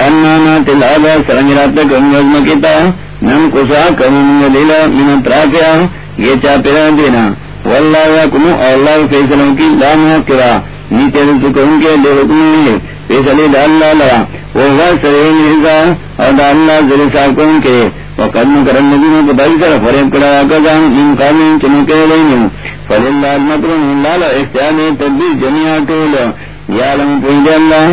وی تل آبا کتا نم کسا لیلا من ترافیا یہ دینا۔ واللہ اللہ فیصلوں کی لاما کرا۔ نیچے کے لے حکم فیصلے دا اللہ وہ سرین اور دا اللہ ذر صاحب کے۔ وقدم کرن نبینا کو بائی سر فریب کرا آگزان من قامین چنکے لینو فللہ المکرم، اللہ لرا اختیار تدبیر جمعہ تولا یا لم پوجد اللہ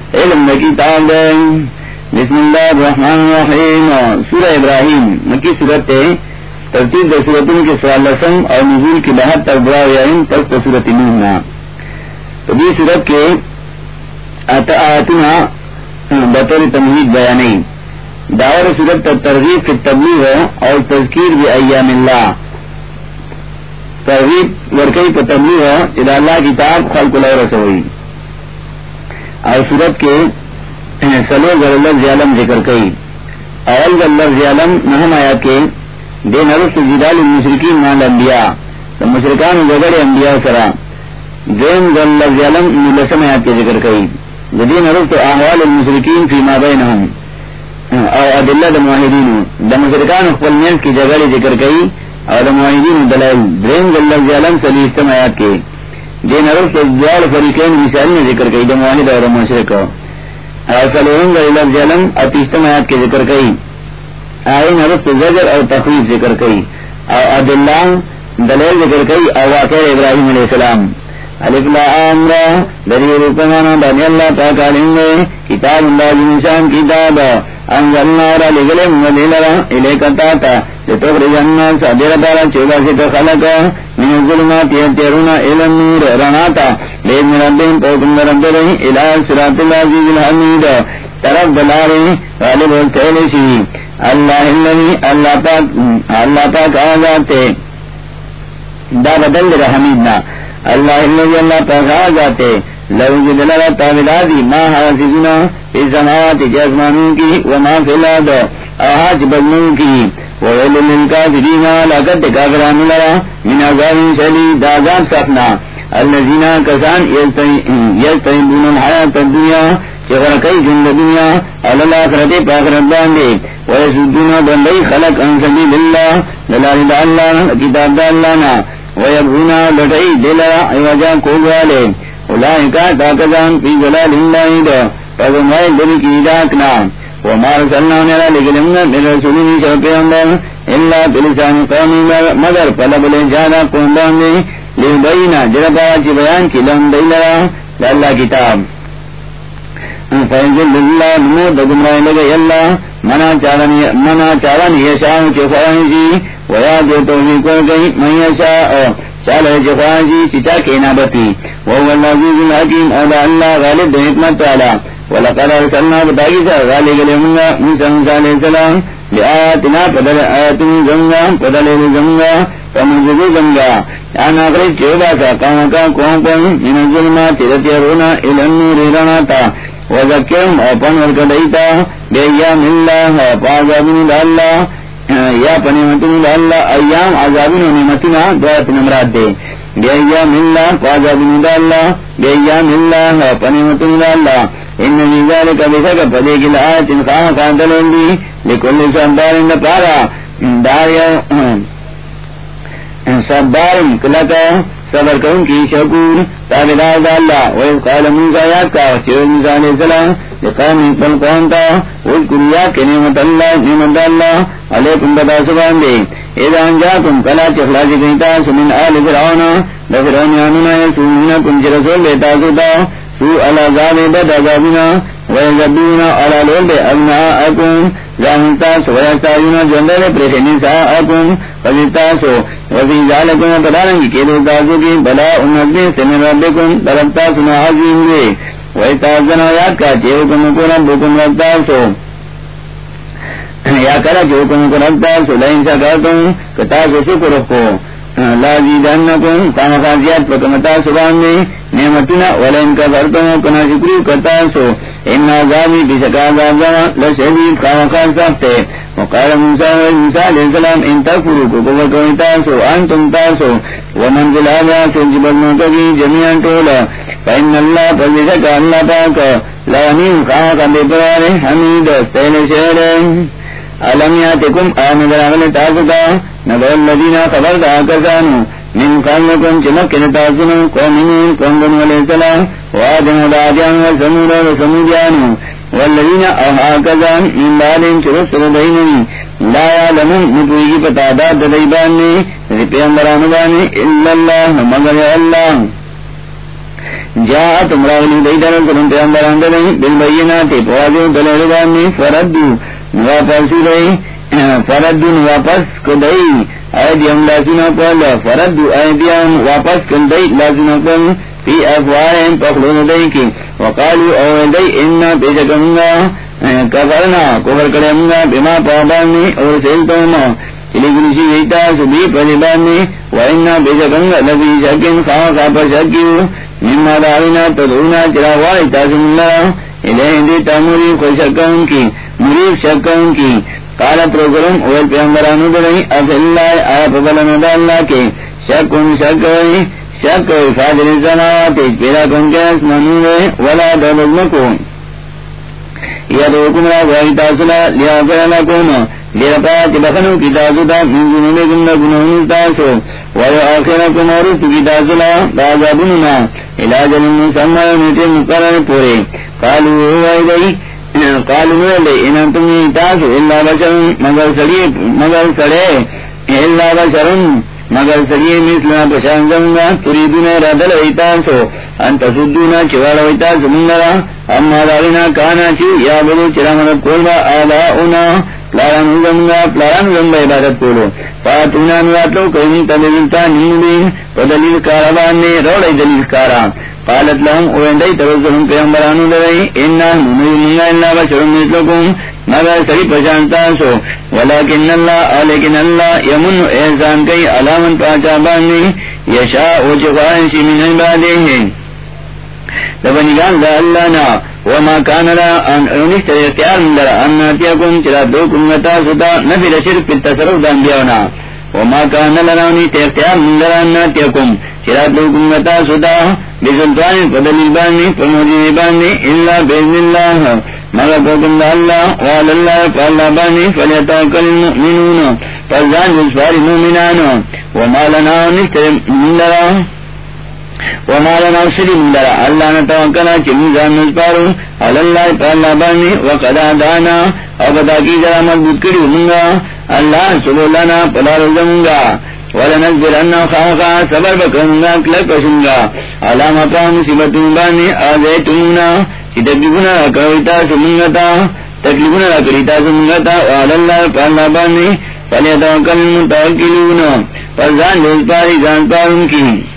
علم كتاب بسم الله الرحمن الرحيم سورة ابراهيم مكي سورة ترتیب صورتوں کے سوال لسم اور نزول کی بہتر برا تک صورت نونا تو بھی صورت کے آتنا بطور تمہید بیا نہیں داور صورت ترغیب کی تبلیغ ہے اور تذکیر بھی ایام اللہ۔ ترغیب ورکئی پر تبلیغ ہے۔ ادا اللہ کتاب خلق اللہ رسوئی اور صورت کے سلو غلط ظالم ذکر کئی۔ اول غلط ظالم نہم آیا کے۔ دے نرس جدال المشرقین مال انبیاء مشرقان وغیرہ انبیاء سرا۔ دین غلط ظالم لسم آیات کے ذکر کئی۔ جدی نرس تو احوال المشرقین فی ما بینہم۔ او ادلہ دا معاہدین۔ دا مشرقان اخبر کی جگڑی ذکر کئی۔ اور دا معاہدین دلائل۔ دین غلط ظالم سلی استم آیات کے۔ دے نرس تو دیال فریقین مثالی نے ذکر کئی دا معاہد اور مشرق اور سلوہن غلط ظالم اتیستم آیات کے ذکر کئی۔ آئین حرف زجر اور تخریف ذکر کئی۔ اور عبد اللہ دلیل ذکر کئی اور واقع ابراہیم علیہ السلام۔ علف لا آمرا دری رکمانا بانی اللہ پاک علم دے کتاب اللہ جنشان، کتاب۔ انزلنا را دیر چوبا خلقا من الظلمات یتیرونا پوکم رب رہی الہ اللہ الحمید طرف دلاری غالب اللہ اللہ پاک اللہ پاک آزاتے دا بدل اللہ اللہ پاک آزاتے لو جدلہ ما حاسدنا فی سماوات جزمانوں کی وما فی الاد آہاج بدنوں کی وویل للکافرین لکت کافران لرا، من عذاب شدید عذاب سخنا. الذین کسان یستعبون الحیات الدنیا کئی جن دنیا اللہ کرتے پاکرت باندھے ویسدون بندئی خلق ان سبیل اللہ، دلال اللہ، کتاب دا اللہ نا. لٹئی دلا عوجا کوگوالے. اولائکا تاکزان فی جلال اللہ دا فضمائی دلی کی داکنا وما رسلنا نرا لگلمنا من رسولین شرقی اندر اللہ بلسان قومی مدر پلب لے جانا قوم باندے لبینا جربا چی جی بیان کی لہم دیلرا اللہ کتاب فیضل اللہ نمو دا گمراہ اللہ، منا چارن منا چارن جی۔ یشاہ ویا دے توفیق گئی من یشاہ۔ چالے چفاہی چچا کے نابتی، وہو اللہ عزیز اللہ غالب دے حکمت تعالی ولقد ارسلنا بتاگی سا غالب لے منگا، موسیٰ موسیٰ علیہ السلام لآتنا پدل آیتن زنگا پدل زنگا فمجدو زنگا انا قرد چوبا سا قامکا قوم من الظلمات تیرتیرونا الانور رناتا۔ وذکرم اپن ورکدیتا بیام اللہ پازابن اللہ۔ یا پنی متن اللہ، ایام آزادی و نعمتنا دوات نمرات دے۔ بیام اللہ پازابن اللہ۔ بیام اللہ پنیمتن اللہ۔ ان نزالک بسک پدے کی لائے لآیت خان کانتلون دی۔ لکل سبار اند پارا۔ داریا سبار کلتا صبر کون کی شکور تابدار دا اللہ ویز قال موسیٰ یاد کا چیز موسیٰ علیہ السلام لقام اقبل قوم تا وذکر یا کہ نعمت اللہ نعمت اللہ، علیکم بدا سبان دے۔ اذا انجاکم، کلا چخلاجی گئیتا سمن آل فرعون دفرعون یانونا یسومینکم چی رسول دیتا سوتا سو علا زابی بدا زابینا سوء العذاب بد عذابنا ويزبون على الولد أبناءكم کی بلا امدی سمن عظیم کا چیوکم کو ربکم یا کرا کو رکھتا سو کتا شکر رکھو لا زیدنکم کام خاصیات پکمتا سبان میں نعمتنا ولین کا کرتا کنا شکری کرتا سو ان عذابی بشکا عذابا لشدید کام خاص سختے وقال موسیٰ و موسیٰ علیہ السلام، ان تکفرو کو کفر کرتا سو انتم تاسو۔ ومن ذل آبا سجبت موتقی جميعا طولا فإن اللہ فبشکا اللہ پاک۔ لغنیم خام کا بے پرارے حمید استیل شہر علم یاتکم آمد راغل تاسکا نبو اللذین خبر دا کسانو من قلنکم چمکن تاسنو قومنین قومن علیہ السلام. وآدم و دادیان و سمود و والذین اوہا کسان من بالین چرس ردیننی لا یعلمون نپویگی پتا داد دیبانی رپیان بانی اللہ اللہ مگر اللہ جاءت امراغلی دیدان سلم پیان بران دلیں بالبیناتی پوازیو دلیل بانی فردو واپس فرد واپس کو دئی کدئی ایدیم لازنا کل، فرد ایدیم واپس کدئی لازنا کل، فی افوائم پخلون دئی کی۔ وقالو او دئی انا پیجکنگا کفرنا، کفر کرمگا بما پابانی، اور سیلتوما چلی گنشی ویتا، سبی پریبانی و انا پیجکنگا لفی شکن خواہ خواہ پر شکیو مما دعونا تدعونا چراوائی تاسم اللہ۔ الہ تاموری خوشکون کی مریف شکون کی۔ کالا پروگرام اور پیغمبرانو اللہ آپ بلن اللہ کے۔ شکون شک شکوئی فادر کن کے ولا یا دو کمرا لیا فرنا لیا پا چی بخنو کی تاسو دا من جنوبے کم تاسو ویو کی علاج المسمع نیتے مقرر پورے۔ قالو ہوئی قالو ہوئی تاسو، اللہ بشر، مگر سڑی، مگر سڑے۔ اللہ بشرن مگر سگی مثلنا پشان زمگا ردل انتا سدونا چوارا منگرا اما کانا چی، یا بدو چرا مدد آباؤنا۔ پلاران زمگا پلاران زمگا عبادت کولو۔ فاتونا نواتلو کونی تدلیلتا نیمبین پدلیل کاربان نے روڑی دلیل کارا قالت لهم اویندائی ترزهم پیغمبرانو لرائی، انا منوی منگا اللہ بشرم مثلکم، مگر سری پشانتا سو۔ ولیکن اللہ لیکن اللہ یمن احسان کئی، علامن پاچا بانی یشا او چکوانشی من عبادے ہیں۔ لبنگان دا اللہ نا وما کان را انشتر اختیار من در اناتیکم چرا دو کنگتا ستا نفی پی تصرف وما من در چرا دو ستا بسلطان بانی بانی اللہ بیزن اللہ مگر اللہ وعل اللہ فاللہ بانی فلیتاکل المؤمنون. فالزان جسفار وما لنا من وما لنا سری من لرا اللہ نتوکنا چمیزان اللہ فاللہ بانی وقد آدانا. او بدا کی ذرا مضبوط کری منگا اللہ سبو لنا پلار زمگا ولنصبر انه صبر بکنگا کلکشنگا علامہ پا مصیبت بانی آزیتونا چی تکلیفونا رکویتا سمنگتا تکلیفونا وعلاللہ بانی فلیتوکل متوکلون. فزان جوز پاری زان پارن کی.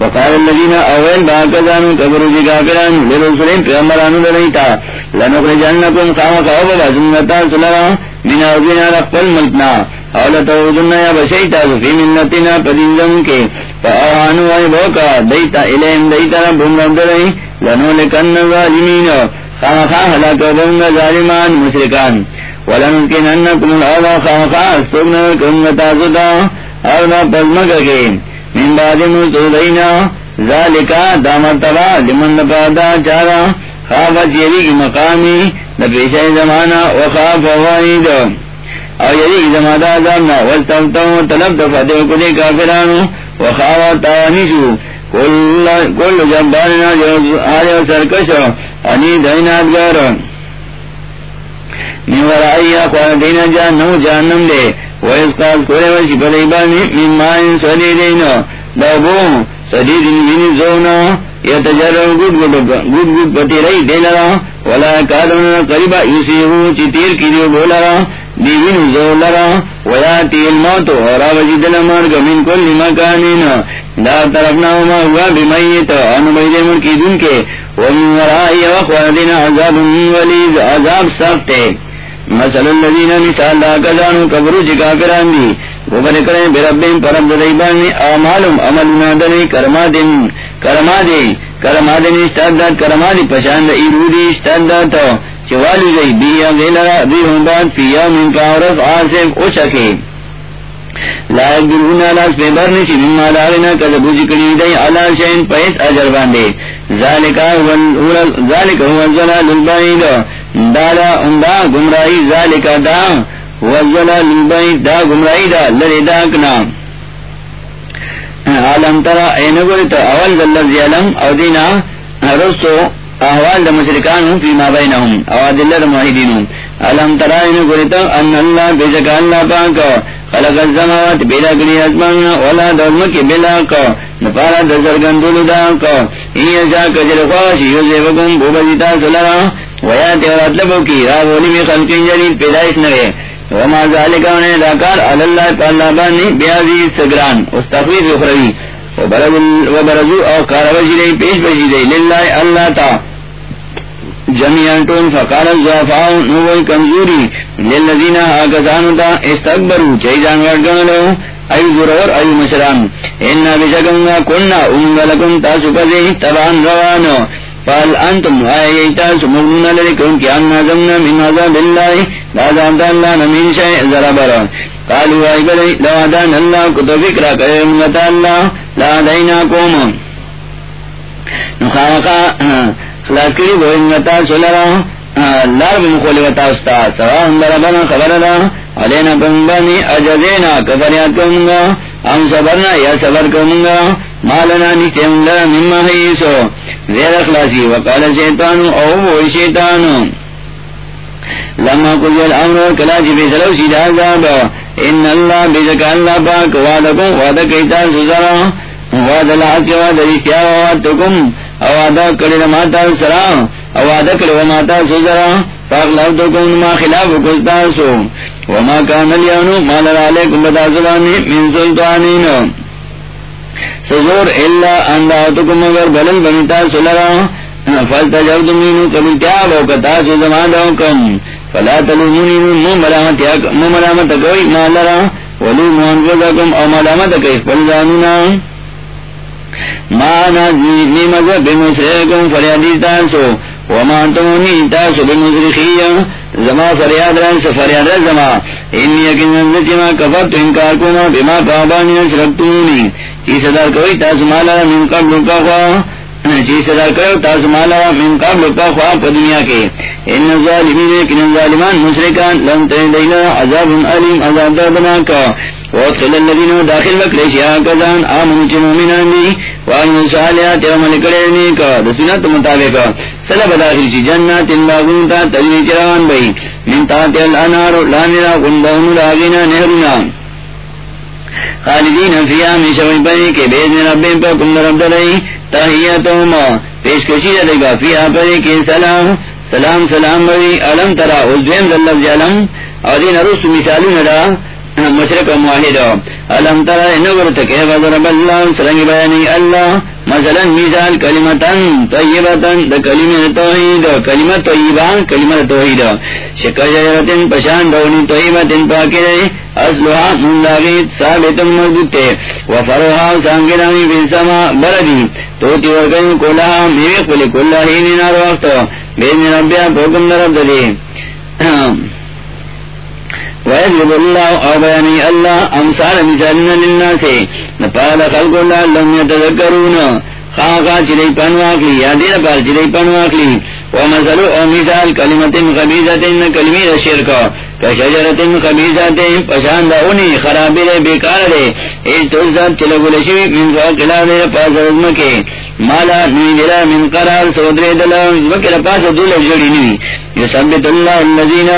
وقال الذين اول باكذانو كبروا جكافران لرسولين پیغمبرانو دلیتا لنخرجنكم خامخ اوبا سنتا سلرا من ارضنا رقل ملتنا اولا تودن یا بشیتا فی منتنا پدینزم کے فآوانو آئی بوکا دیتا الہم دیتا ربهم رب دلائی لنو لکن ظالمین خامخا حلاکو بونگا ظالمان مشرکان ولنکننکم الاولا خامخا استغنو کنگتا ستا اولا پزمکا کے من بعد مستودینا ذالکا دامتبا لمن پادا چارا، خواب چیری کی مقامی نپیشہ زمانہ وخواف وائد او یری زمادہ عذابنا والتمتم طلب دفتح کلی کافرانو وخواف تاوانیشو. کل جبارنا جو آرے و سرکشو، انی دینات گارو نیورائی اخوان دینا جاننو جاننم دے وشی پلیبانی من مائن دابو سدید زونا یتجرر گود گود گود گود پتی رئی دے لرا ولا قریبا چی تیر کی دیو بولا را دیوین زو لرا ویاتی لمرگ من کل مکانین دا ہوا بمیت بیدے ملکی دن کے ومن ورائی عذاب ولید عذاب سخت۔ مسل الذين مثال لا كذانو كبروا جكا فران دي وبركرين بربهم پرب دلائبان آمالهم عملنا دني کرما دن کرما دي. کرما دن استعداد. کرما دي. پشاند ایرودی استعداد چوالی گئی بیا غیلرا بیہم بعد فی یوم کا عرص عاصف اوچکے لائق دلونا لاس پہ برنی سی مما لاغنا کذا بوجی کنی دی علا شین پیس اجر باندے ذالکا هو الزلال البعید دادا اندا گمرائی ذالکا دا هو الزلال البعید دا گمرائی دا، لری داکنا عالم ترا اینگوری تا اول ذلر زیالم او دینا رسو احوال دا مشرکان فی ما بینهم او دلر معیدین علم ترائن گریتا ان اللہ بیزکا اللہ پاکا خلق الزماوات بیلا کری ازمان ولا دولم کی بلا کا نپارا دزر گندول دا کا این اشا کجر خواشی یوزی وکم بوبزیتا سلرا۔ ویات اور اطلبو کی راولی میں خلقین جلیل پیدایش نگے وما ذالکا انہیں لاکار علاللہ پاللہ بانی بیازی سگران استخویف اخروی۔ وبرزو او کاروشی دی پیش بشی دی للہ اللہ تا۔ جمیان ٹون فقال الزعفاء نووی کمزوری۔ للذین آگزانو دا استقبرو چای جی جانور گنلو ای ضرور ای مشران۔ انا بشکنگا کننا امگلکم تاسو پزی تبان روانو۔ فال انتم آئی تاسو مغنون لرکن کی انا زمنا من عذاب اللہ لازم دا اللہ نمین شای ذرابرا قالوا ای بلی لو ادان اللہ کتو فکرہ کرمتا اللہ لا دینا کوم نخواقا خلاص کری بو انتا سولرا لار بمخولی وتا استا سوا اندر بنا خبر دا علینا بمبانی اجزینا کفریات کمونگا ام صبرنا یا صبر کمونگا مالنا نیتے مندر مما حیسو زیر اخلاصی وقال شیطانو او بو شیطانو. لما قضی الامر کلا جی بیسلو سید عذاب. ان اللہ بیزک اللہ پاک وعدکم وعدکیتا سزرا وعد الحق وعد رشتیا وعدتکم اوادا کڑی ماتا سرا. اوادا کڑی ماتا سوزرا پاک لفظ ما خلاف کستا سو. وما کان لیانو مالا علیکم بدا زبانی من سلطانین سزور اللہ انداتکم اگر بلل بنتا سلرا فلتا جب دمینو کبھی تیاب اوکتا سو زمانا کم فلا تلومونی مو ملامت کوئی مالرا ولو مانفذکم او ملامت کوئی فلزانونا مانا نعمت بمسرکم فریادی تاسو. وما تمونی تاسو بمسرخی زما فریاد رن سے فریاد رہ زما۔ انی یقین نزدی ما کفرت انکار کنا بما پابانی شرکتونی چی صدر کوئی تاسو مالا من قبل کا خواہ چی صدر کرو تاسو مالا من قبل کا خواہ پا دنیا کے۔ ان ظالمین کن ظالمان مشرکان لن تین تردینا عذاب علیم عذاب دردنا کا الذين داخل وکړي دي جنات باغون تجري من تحت نهرنا خالدین فیها مشوی بنی کے بیزن ربین پر کم رب دلائی پیش کشی گا فیها پر کے سلام سلام سلام بری علم ترا اس دویم جلم اور دین رسو مثالو ندا مشرق معاہد علم ترى نظرت كيف ضرب الله سرنگ بياني الله مثلا مثال كلمة طيبة دا كلمة توحيد كلمة طيبة كلمة توحيد شكجرة پشان دوني طيبة پاكرة اصلها من لاغيت ثابت مضبوط. وفرها سانگرامي في السماء بردي توتي ورقين كلها ميوي قل كل حين نار وقت. بإذن ربها فوقم رب دلي ويجب الله او بياني الله امثال مثالنا للناس نقال خلق الله لم يتذكرون خاقا چلی پنواکلی یا دیر پار چلی پنواکلی ومثلو او مثال کلمت خبیزت کلمی رشرکا کشجرت خبیزت پشاند اونی خرابی رے بیکار رے ایج توزد چلگو لشوی من فاقلا دیر پاس رزمکے مالا نوی دلا من قرار سودر دلا مکر پاس دول جوڑی نوی یثبت اللہ اللذین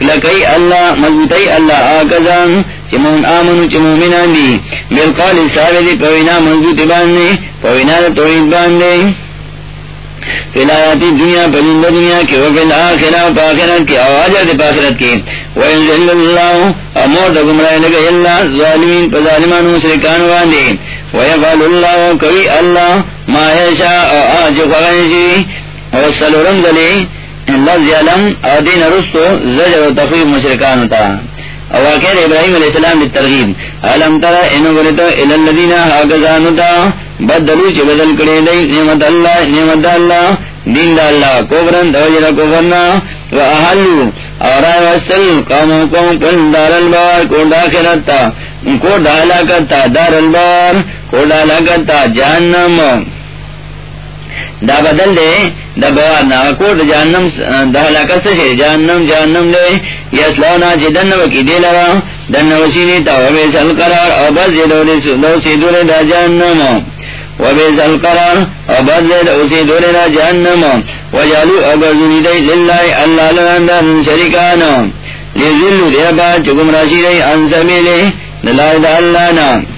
لکی اللہ، مضبوطی اللہ، آکزان چمون آمنو چمومنان دی. بالقال سابدی پوینا مضبوط باندے، پوینا توحید باندے. فلایاتی دنیا پرند دنیا کے وفل آخرہ پاخرت کے آواز پاخرت کے وینزل اللہ امور دا گمراہ لگا اللہ، ظالمین، پا ظالمان مسرکان واندے ویفال اللہ کبھی اللہ، ما یشا آج خواہشی وصل رمزلی لفظ علم او دین رستو زجر و تخویب مشرکان ہوتا او واقع ابراہیم علیہ السلام دی ترغیب علم ترى انو بلتا الى الذین حاقزانو تا بدلو چی بدل کری دی نعمت اللہ نعمت اللہ دین دا اللہ کوبرن دوجر کوبرنا و احلو اور آئے وصل قومو قوم کن دار البار کو داخرت تا کو ڈالا کرتا دار البار کو ڈالا کرتا جہنم دا بدل دے، دا بوار نا کوٹ جہنم، دا ہلاکت سے جہنم جہنم دے۔ یسلونا چی دن وکی دے لرا دن وسینی تا وبیسل قرار، او بس دے دو سی دولے دا جہنم۔ وبیسل قرار، او بس دے دو سی دا جہنم۔ وجالو اگرزنی دے، للہ اللہ لرندن شرکانا لیزلو دے با چکم راشی دے انسمی لے دلائی دا اللہ نام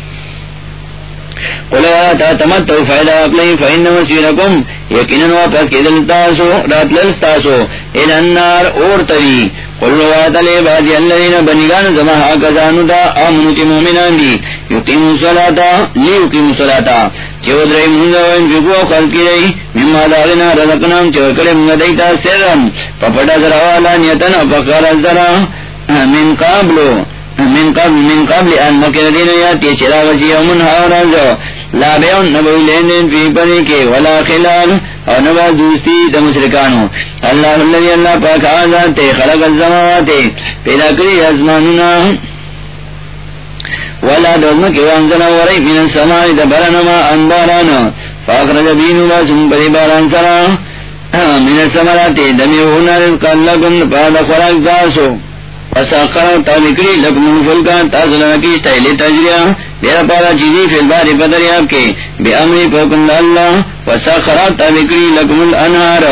تا تمتو فائدہ اپلی فائن مسیرکم یقیناً واپس کی دلتاسو رات للستاسو الانار اور تری قلو آتا بادی اللہین بنگان زمہا کزانو دا آمنو کی مومنان دی صلاتا لی صلاتا چو منگا خلقی رئی مما داغنا رزقنام چو سرم. پپٹا من قابلو من قبل من قبل ان مکر دین یاتی چرا وسی یومن حورز لا بیون نبوی لیندین فی پنی کے ولا خلال. او نبا دوستی دا مشرکانو. اللہ اللہ اللہ پاک آزاد تے خلق الزماوات پیدا کری ازمانونا. ولا دوزم کی وانزنا وری من السماعی دا برنما انبارانا فاقرد بینو باسم پری باران سرا. من السمرات دمیونا رزقا لکن پادا خراک داسو وساقر تابکری لکم فلکا تازلنا کی استحلی تجریہ دیر پارا چیزی فی الباری بدریاب کے بے امری پوکند اللہ وساقر تابکری لکم الانہار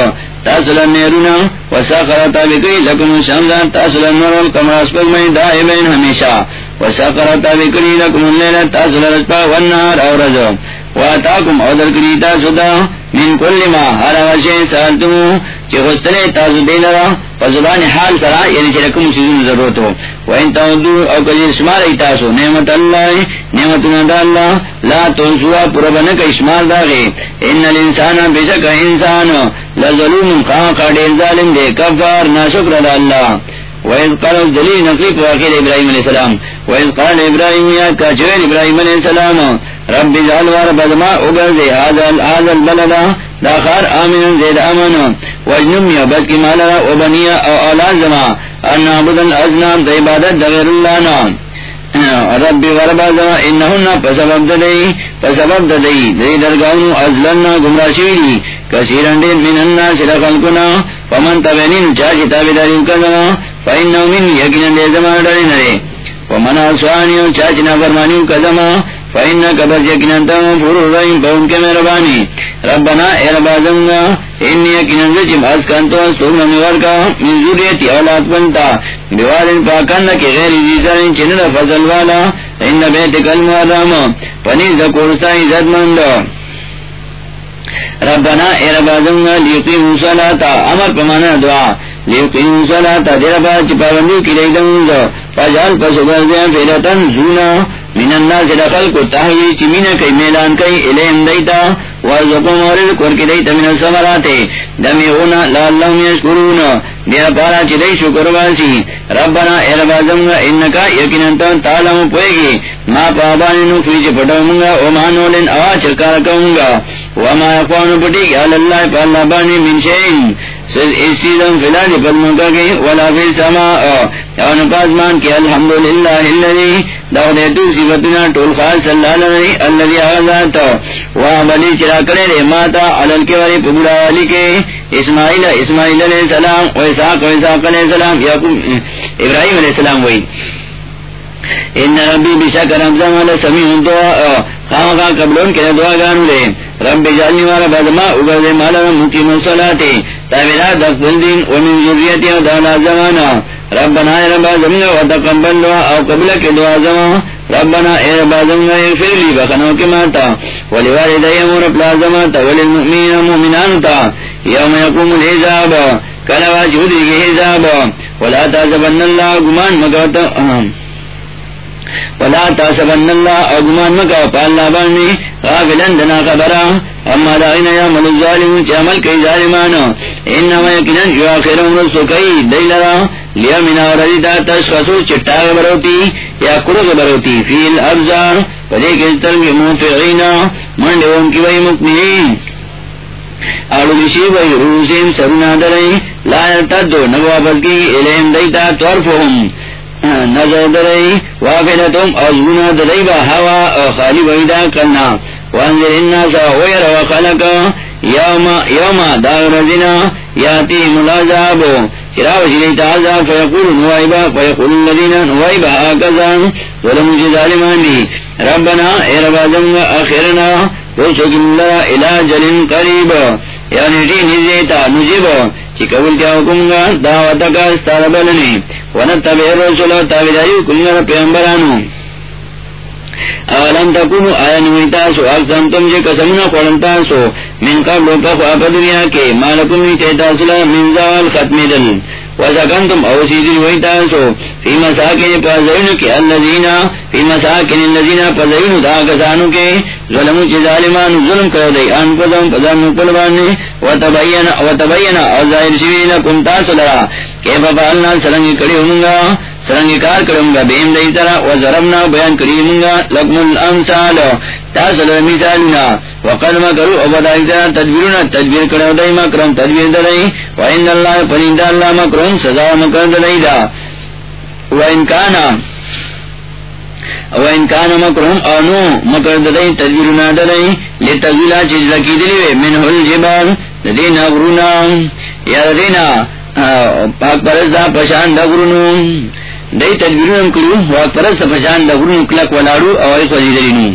تاسلن نیرونا وساقر تابکری لکم الشمزان تاسلن مرول کمراس پک میں دائمین ہمیشہ وساقر تابکری لکم اللیل تاسلن رسپا والنہار اور رزو واتاکم اودر کری تاسو من کل ما ہر وشے سالتمو چی غستلے تاسو دے لرا فزبان حال سرا یعنی چی رکم سیزن ضرورت ہو وین تاودو، او کجی شمار ایتاسو نعمت اللہ نعمتنا دا اللہ، لا تنسوا پربنک اشمار داغے ان الانسان بشک انسان، لظلوم خاقا، دیر ظالم دے، کفار، ناشکر دا اللہ. وَإِذْ قَالَ الدَّلِيلُ نَقِيبُ وَاقِلِ إِبْرَاهِيمَ عَلَيْهِ السَّلَامُ. وَإِذْ قَالَ إِبْرَاهِيمُ يَا كَاچِوَيْنِ إِبْرَاهِيمَ عَلَيْهِ السَّلَامُ رب جالوار بدما اگر رَبِّ جَعَلْ وَارَبَدْ مَا أُغَرْزِ هَذَا الْبَلَدَ دَاخَرْ آمِنًا زَيْدَ آمَنُ وَجْنُمْيَ بَسْكِ مَالَرَ وَبَنِيَ أَوْ أَولَاد زَمَا أَنْ نَعْبُدَ الْأَزْنَامِ دَعِبَادَتْ دَغِيرُ اللَّهِ نَامِ رب وربا زما، انہن پسبب ددئی پسبب ددئی دئی درگاہوں ازلنا گمراشوی کثیرن دین من الناس لخلقنا فمن تبنین چا کتاب داریم کزما فإنه من یقینا دے زما ڈرے نرے ومن اسوانیو چا چنا فرمانیو کزما فإنك بس يكنا تم فرور رحيم فهم كمهرباني ربنا اے رب آزمنا انی یکنا زجم اسکانتو استغنا مورکا من ذریتی اولاد بنتا بیوالن پاکانا کی غیر زیزان چنر فضل والا ان بیت بیتک المحرام پنیز دا کورسا عزت مند ربنا اے رب آزمنا لیقیم صلاة امر پمانا دعا لیقیم صلاة دیر پاچ پابندی کی لئی لیدن فجال پسوگر دیان فیلتن زونا من الناس دخل کو تحوی چی من کئی میلان کئی الیم دیتا وارزقو دیتا من لاللہم یشکرون دیا پارا چی دی شکر باسی ربنا اے رب آزمگا انکا یکننتا تعلم پوئگی ما پابانی نفی چی پٹو منگا وما وما یقوانو پٹی گی اللہ پا اللہ بانی من شئین سیزن فلال پدمکا کی ولا فی السماء اون پاسمان کی الحمدللہ اللذی دو دیتو صفتنا طول خاص اللہ لنی اللذی آغازات وہاں بلی چرا کرے رے ماتا علل کے وری پبڑا والی کے اسماعیل اسماعیل علیہ السلام و اسحاق و اسحاق علیہ السلام یعقوب ابراہیم علیہ السلام وہی ان ربی بشک رمضان والا سمیع دعا خواہ خواہ قبلون کے دعا گانو لے۔ رب جعلنی والا بدما اگر دے مالا مقیم صلاتی تابینا دفل دین ومن ذریتی و دانا زمانا۔ ربنا اے ربا زمین و تقبل دعا او قبل کے دعا زمان ربنا اے ربا زمین اغفر لی بخنو کے ماتا۔ ولی والدی امور پلازما تا ولی المؤمنین مومنان تا۔ یوم یقوم الحزاب کلوا جودی کے حزاب ولا تازبن اللہ گمان مگوتا پلا تاسبن اللہ اگمان مکا پاللہ بانی غافلن دنا خبرا اما دائن الظالم، چی عمل کئی ظالمان انما یکنن آخرم رسو کئی دیلرا لیا تشخصو بروتی یا کرغ بروتی فی الابزار پدے کستر کی موفعینا من کی وی مکمنین اڑو بشی وی روسیم سرنا درائی لا یلتدو نبوا بلکی الیم دیتا نظر درائی وافل تم ازگنا درائی با ہوا خالی ویدا کرنا. وانزل الناس ویر وخلق یوم یوم داغ رزنا یاتی ملازاب چراو شریت عذاب فیقول نوائبا فیقول اللذین نوائبا آکزا. ظلم جی ظالمان دی. ربنا، اے ربا جنگا آخرنا وشکن اللہ الى جلن قریب. یعنی ٹی نزیتا نجیب چی کیا حکم گا؟ دعوتا کا استار بلنی۔ ونتبع رسول تابدائی کنگر پیغمبرانو۔ اولم تکونو آیا تم جی من قبل دنیا کے مالکم نیتیتاسلا من زوال ختمی دل وسکنتم اوسیدی فی مساکن فی مساکن اللذین پازینو دا کسانو کے ظلمو چی ظالمان ظلم کرو دی انفضم پزانو قلبانی وتبین وتبین او ظاہر شوینا کم تاسو لرا کہ بابالنا سرنگی کڑی ہونگا سرنگی کار کروں گا بیم دئی طرح و ضربنا بیان کریم گا لکم الامثال تاسل مثالنا، وقد مکرو او بدائی طرح تدبیرنا، تدبیر کرو دائی مکرم، تدبیر دائی و ان اللہ پرین اللہ مکرم سزا مکر دائی دا۔ و انکانا او انکان مکرم آنو مکر دائی تدبیرنا لی لتغیلا چیز لکی دلیوے منہ الجبال دینا غرونا یا دینا پاک پرزا پشان دا دئی تدبیر کرو واک پرست پشان لغرون کلک ولاڑو اوائے خوزی درینو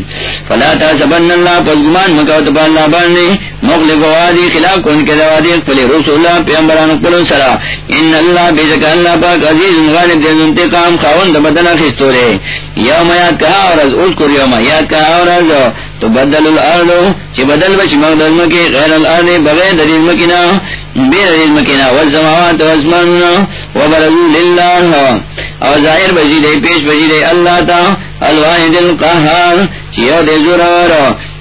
فلا تا سبن اللہ پس گمان مکاوت با اللہ بانے مغلق وادی خلاف کن کے دوادی اقبل رسول اللہ پیامبران اقبلو سرا ان اللہ بیزک اللہ پاک عزیز غالب دیز انتقام خاون دا بدن خستو رے یوم یاد کہا اور از اوز کر یوم یاد کہا اور از تو بدل الارض، چی بدل بچ مغدل مکی، غیر الارض، بغیر دلیل مکینا بیر دلیل مکینا والسماوات والسماننا وبرزو للہ. اور ظاہر بجی دے پیش بجی دے اللہ تا، الواحد القہار چیو دے زرار.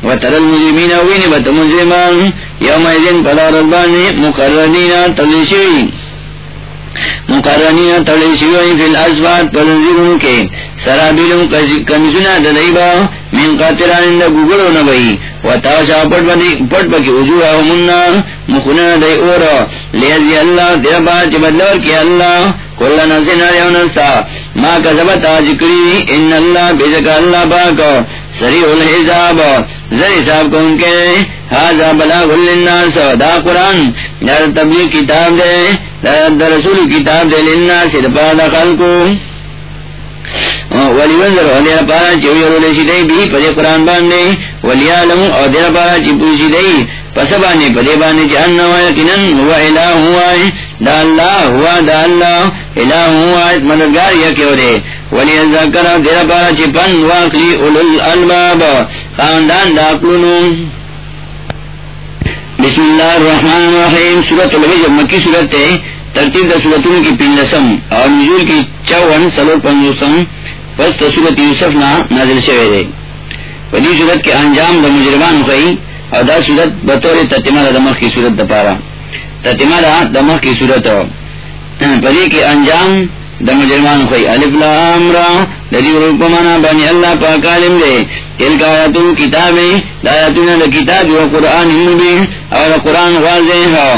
و تر المجرمین وین بت مجرمان یوم ایدن پدا ربانی مقررین تلیشوی مقررین تلیشوی فی الاسفات پلنزیرون کے سرابیلوں کنزنا ددائبا من قاتران اندہ گگڑو نبئی و تاشا پٹ بکی وجوہ مننا مخنا دائی اورا لیزی اللہ دیر بات چبدلور کی اللہ کلنا نسن ریونستا ما کسبت آجکری ان اللہ بیزک اللہ پاک سریع الحساب زر حساب کو ان کے حاضا بلاغ للناس۔ دا قرآن در تبلیغ کتاب دے در رسول کتاب دے للناس دپا دا خلقو۔ ولی وزر او دیر پارا چی ویرو لیشی بھی پدی قرآن باندے۔ ولی آلمو او دیر پارا چی پوشی دی پس باندے پدی باندے چی انہو یکنن ہوا الہ ہوا، دا اللہ ہوا، دا اللہ الہ ہوا مددگار یکیو دے ولی ذکر، دیر پارا چی پن واقلی اولو الالباب۔ خاندان دا اقلونو بسم اللہ الرحمن الرحیم سورت الحجر، مکی سورت ہے ترتیب دا سورتوں کی پنجسم اور نزول کی چون سلور پنجوسم پس سورت یوسف نا نازل شوے دے۔ پدی سورت کے انجام دا مجرمان ہوئی۔ اور دا سورت بطور تتمہ دمخ کی صورت دپارا پارا تتمہ دمخ کی صورت پری کے انجام دا مجرمان ہوئی علف لام را. ددی روپ مانا بانی اللہ پاک عالم دے تل کا آیاتو کتابیں دا آیاتونا دا کتاب و قرآن مبین اور قرآن واضح ہو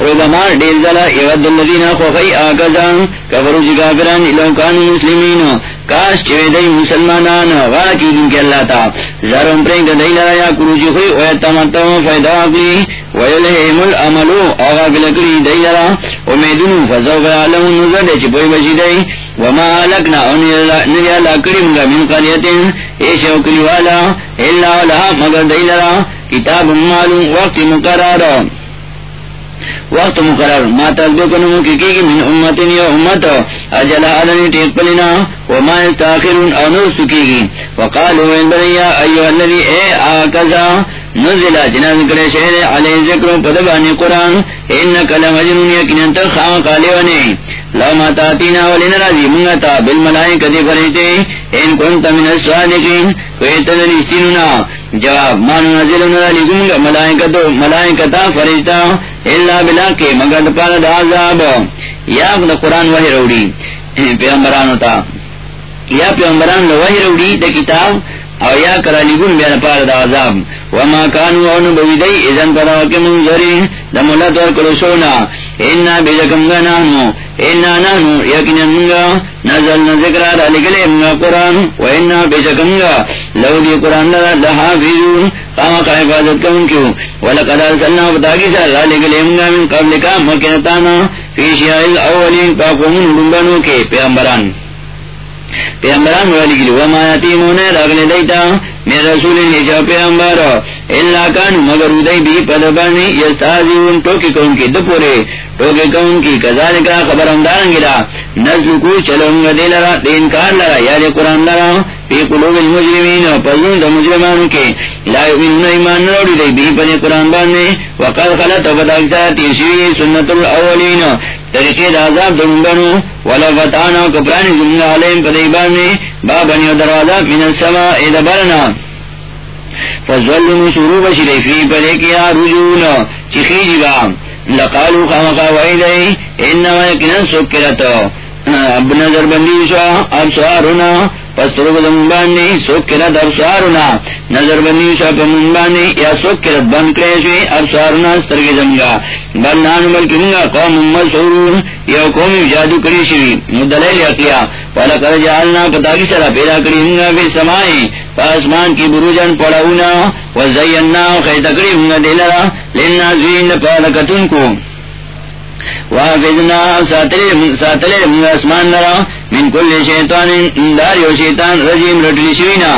روبمار ڈیل دلا یود الذین خوخی آگزان کفرو جی کافران، لو مسلمین. کاش چوے دی مسلمانان غارا کی دن کے اللہ تا. زارم پرنگ دی لرا یا کرو جی خوی ویتمتو فیدا آقلی ویلہیم العملو آغا بلکری دی لرا. امیدنو فزوگ علم نظر دے چی پوئی بشی دی. وما لکنا نری اللہ کریم گا من قلیتن ایشو کلیوالا اللہ لها مگر دی لرا. کتاب معلوم وقت مقرار وقت مقرر. ما تقدو کنمو کی کی من امتن یا امت. اجل آدمی ٹیک پلینا. وما تاخرون انور سکی گی. وقالو من بریا ایوہ اللذی اے آکزا. نزلہ جنا ذکر شہر علی ذکر پدبانی قرآن. انکا لمجنون یکنن تخام قالیوانی لو ما تاتینا ولین رازی منگتا بالملائکہ دی فرشتے. ان کنتا من السوالکین کوئیتا دلیستینونا جواب مانو نزلونا لگونگا ملائکتو ملائکتا فرشتا اللہ بلا کے مگر پالا دا عذاب. یا دا قرآن وحی روڑی، پیغمبرانو تا. یا پیغمبران وحی روڑی دا کتاب او یا کرالی گن بیان پار دا عذاب. وما کانو اونو بویدئی ازن پدا وکی منظری، دا ملت ورکلو سونا اینا بیجکم گا نانو. اینا نانو یکن منگا. نزل نذکر را لگلے منگا قرآن. و اینا بیجکم گا. لو دی قرآن دا لحافظون قام قائفادت کون کیو ولقد ارسلنا فتاکی سا را لگلے منگا من قبل کا مکنتانا فی شیائل اولین پاکومن دنبانو کے پیامبران پیغمبران والی گلی وما یتیمون راغل دیتا من رسول نیچا پیغمبر اللہ کان مگر ادائی بھی پدبانی یستازیون ٹوکی کون کی دپورے، ٹوکی کون کی کذال کا خبر امدارن گرا۔ نزل چلوں گا دے لرا دین کار لرا، یا قرآن لرا۔ پی قلوب المجرمین پزون دا مجرمان کے۔ لا یؤمنون ایمان بھی قرآن بانے۔ وقال خلط فتاکسا تیشوی سنت الاولین۔ طریقے دا عذاب دنگنو ولا فتانا کپرانی علیم پدی بانے۔ بابنی و دروازہ من السماء اید برنا فظلم شروع بشری فی پدے کیا رجون چخی جبا لقالو خامقا وعیدئی انما یکنن سکرتو اب نظر بندی شو اب سوارنا پسترگ دمبانی سکرت اب سوارنا نظر بندی شو پا منبانی یا سکرت بند کریشوی اب سوارنا سترگ دمگا بل نانو بلکی منگا قوم مسورون یا قومی جادو کری کریشوی مدلیل اقیا پالا کر جعلنا پتاکی سرا پیدا کری منگا بی سمائی. پاسمان کی بروجن پڑاونا وزیننا خیتا کری منگا دیلرا. لننا زوین پالا کتن کو. وافذنا ساتلے اسمان لرا من کل شیطان اندار یو شیطان رجیم رٹلی شوینا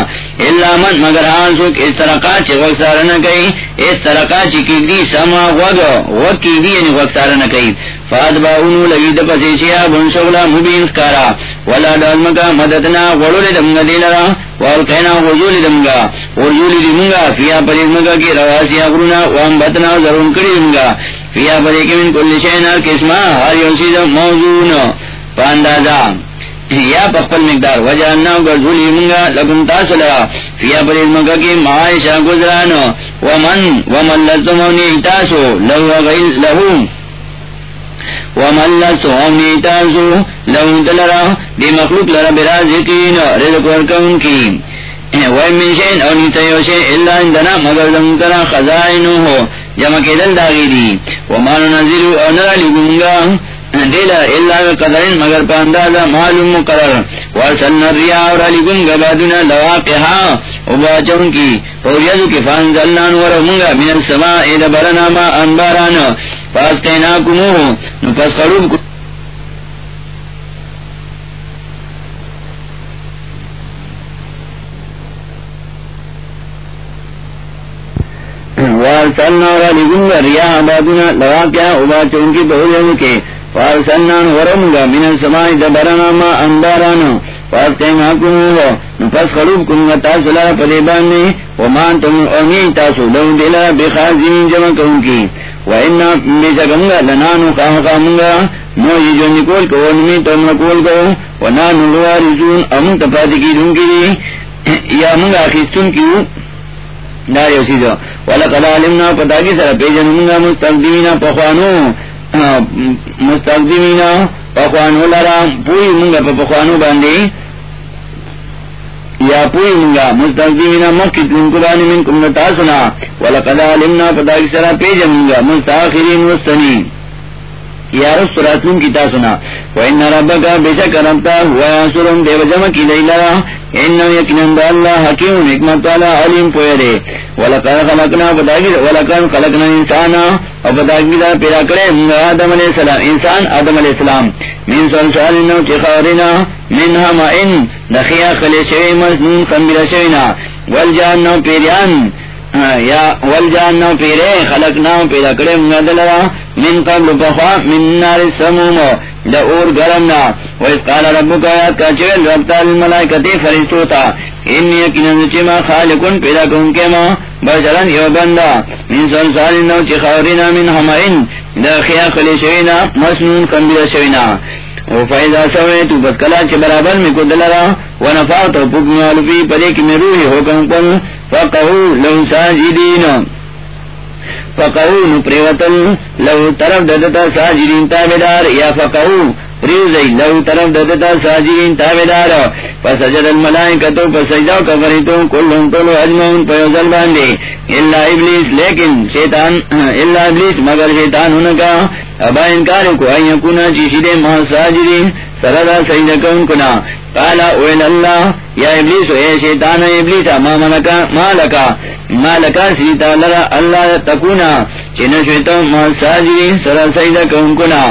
اللہ من، مگر ہاں آنسوک اس طرقا چی وقت نکی اس طرقا چی کی دی سما وگ وگ کی دی یعنی وقت نکی فاد باونو لگی دا پسی شیا بن شغلا مبین کارا، ولا دازمکا مددنا غلول دمگا دیلرا، والقینا غزول دمگا غزول دمگا، فیا پریزمکا کی رواسی اغرونا، وانبتنا ضرون کری دمگا۔ فیا پری کے من کل شینا ہر سیز موزون پاندازا یا پپل مقدار وجانا گزولی منگا، لکم تاسلا فیا پریزمکا کی معایشا گزرانو ومن ومن لزمونی تاسو، لہو غیل لہو۔ ومن لزمونی تاسو، لہو دلرا دی مخلوق لرا برازقین رزق ورکون کی۔ وَمِن شَيْءٍ أَوْ شَيْءٍ إِلَّا مَغَرْ خَزَائِنُهُ جمع کے دل داغی دیلا اللہ مگر پاندازا معلوم مقرر ورسلن الریا اور علی گبادنا وباچون کی فوریدو کی فانزلنا من السماء برنا ما انبارانا فاسقیناکموه نفس خروب کو وارسلنا ورلگنگا ریاح بادنا لوا کیا ابا چونکی بہو کے فارسلنا ورمگا من السمائی دبرنا ما اندارانا فارسلنا کنوگا نفس خروب کنگا تاسولا پدیبانی ومان تم امی تاسو لو دلا بخازین جمع کنکی وإنا بشكمغا لنانو خامقا منغا نوجي جو نکول کو ونمی تم نکول کو ونانو الوارثون امن تفادی کی دن کی یا منگا خستون کیو داری اسی دو ولقد علمنا پتا کی سر پیجن منگا مستقدیمینا پخوانو مستقدیمینا پخوانو لرا. پوئی منگا پا پخوانو باندی. یا پوئی منگا مستقدیمینا مکی تون قرآن من کم نتاسنا ولقد علمنا پتا کی سر پیجن منگا مستاخرین مستنین یا رس راتون کی تاسنا وإن ربك بشك ربتا هو ينصرهم دیو جمع کی دیلرا انہو یکنن دا اللہ حکیم حکمت والا علیم پوئے ولکن خلقنا فتاکی خلقنا انسانا کرے آدم علیہ السلام. انسان آدم علیہ السلام. من سلسال انہو چی خورنا من ہمائن دخیا خلی شوی مزنون خمبر شوینا. والجان نو پیریان. یا ول جان نو پیرے خلق نو پیدا کرے دلرا، من قبل بخوا من نار سموم دا اور گرم نا ویس قال ربو کا یاد کا چویل ربتا الملائکتی فرشتو تا، انی یقین چما خالقن پیدا کن کے ما بشرن یو بندا من سلسال نو چی خورنا من ہمائن دا خیا خلی شوینا، مسنون کمبیر شوینا۔ فائدہ سوئے، تو بس کلا چ برابر میں کو دلرا و نفا تو پک معلومی پدے کی میں روح حکم کن۔ فقہو لو ساجدین. فقہو طرف ددتا ساجدین تابدار. یا فقہو طرف ددتا ساجدین تابدار. فسجد الملائکتو فسجدو کلن اجمعون پیوزل باندے. اللہ ابلیس، لیکن شیطان اللہ ابلیس، مگر شیطان انکا ابا انکار کو این چیشی دے ساجدین. سردا سجدہ کن کنا. قالا اوین اللہ، یا ابلیس، اے شیطان ابلیس، ما منکا ما لکا. ما لکا سیتا لرا، اللہ تکونا. چنشویتا ما ساجدین سردا سجدہ کن کنا.